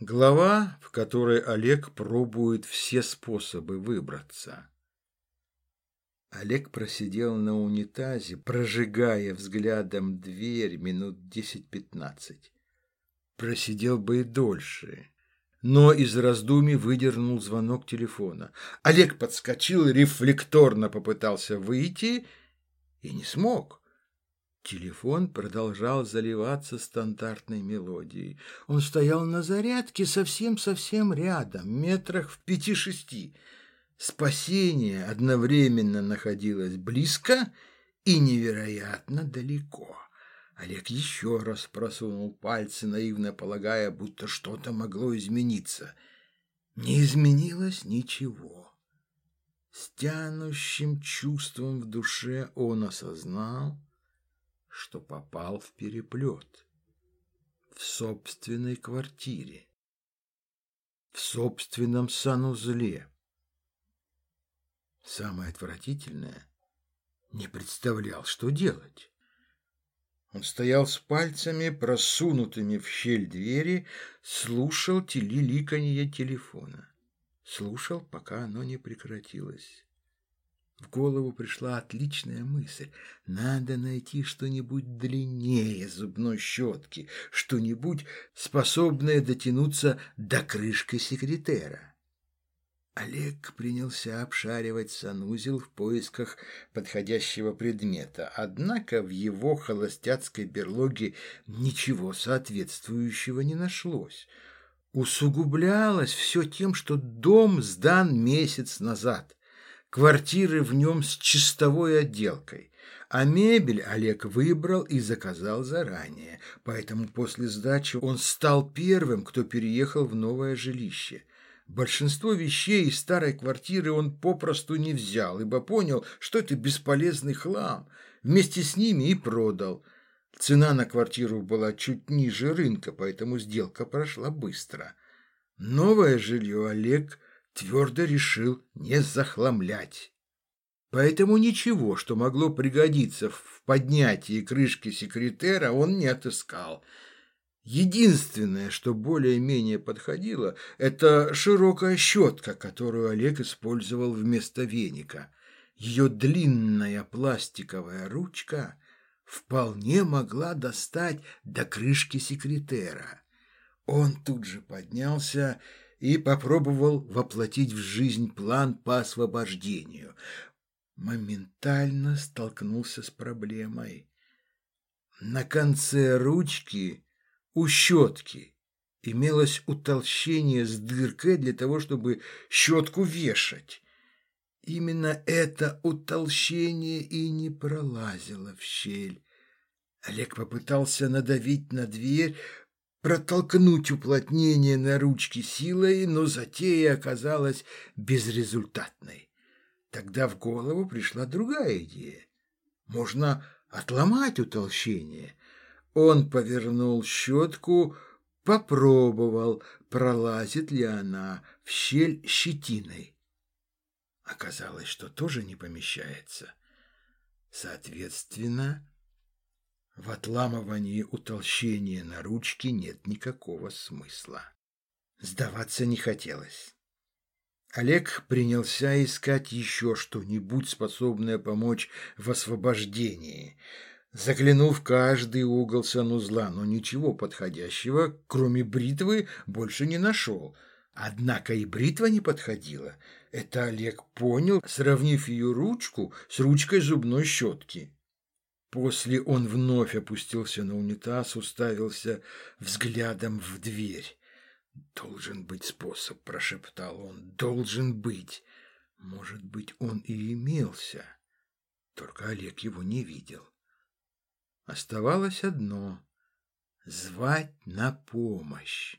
Глава, в которой Олег пробует все способы выбраться. Олег просидел на унитазе, прожигая взглядом дверь минут десять-пятнадцать. Просидел бы и дольше, но из раздумий выдернул звонок телефона. Олег подскочил, рефлекторно попытался выйти и не смог. Телефон продолжал заливаться стандартной мелодией. Он стоял на зарядке совсем-совсем рядом, метрах в пяти-шести. Спасение одновременно находилось близко и невероятно далеко. Олег еще раз просунул пальцы, наивно полагая, будто что-то могло измениться. Не изменилось ничего. С тянущим чувством в душе он осознал, что попал в переплет. В собственной квартире. В собственном санузле. Самое отвратительное — не представлял, что делать. Он стоял с пальцами, просунутыми в щель двери, слушал телеликанье телефона. Слушал, пока оно не прекратилось. В голову пришла отличная мысль. Надо найти что-нибудь длиннее зубной щетки, что-нибудь, способное дотянуться до крышки секретера. Олег принялся обшаривать санузел в поисках подходящего предмета, однако в его холостяцкой берлоге ничего соответствующего не нашлось. Усугублялось все тем, что дом сдан месяц назад квартиры в нем с чистовой отделкой. А мебель Олег выбрал и заказал заранее, поэтому после сдачи он стал первым, кто переехал в новое жилище. Большинство вещей из старой квартиры он попросту не взял, ибо понял, что это бесполезный хлам. Вместе с ними и продал. Цена на квартиру была чуть ниже рынка, поэтому сделка прошла быстро. Новое жилье Олег твердо решил не захламлять. Поэтому ничего, что могло пригодиться в поднятии крышки секретера, он не отыскал. Единственное, что более-менее подходило, это широкая щетка, которую Олег использовал вместо веника. Ее длинная пластиковая ручка вполне могла достать до крышки секретера. Он тут же поднялся попробовал воплотить в жизнь план по освобождению. Моментально столкнулся с проблемой. На конце ручки у щетки имелось утолщение с дыркой для того, чтобы щетку вешать. Именно это утолщение и не пролазило в щель. Олег попытался надавить на дверь, протолкнуть уплотнение на ручке силой, но затея оказалась безрезультатной. Тогда в голову пришла другая идея. Можно отломать утолщение. Он повернул щетку, попробовал, пролазит ли она в щель щетиной. Оказалось, что тоже не помещается. Соответственно, в отламывании утолщения на ручке нет никакого смысла. Сдаваться не хотелось. Олег принялся искать еще что-нибудь, способное помочь в освобождении. Заглянул в каждый угол санузла, но ничего подходящего, кроме бритвы, больше не нашел. Однако и бритва не подходила. Это Олег понял, сравнив ее ручку с ручкой зубной щетки. После он вновь опустился на унитаз, уставился взглядом в дверь. «Должен быть способ», — прошептал он, — «должен быть». Может быть, он и имелся, только Олег его не видел. Оставалось одно — звать на помощь.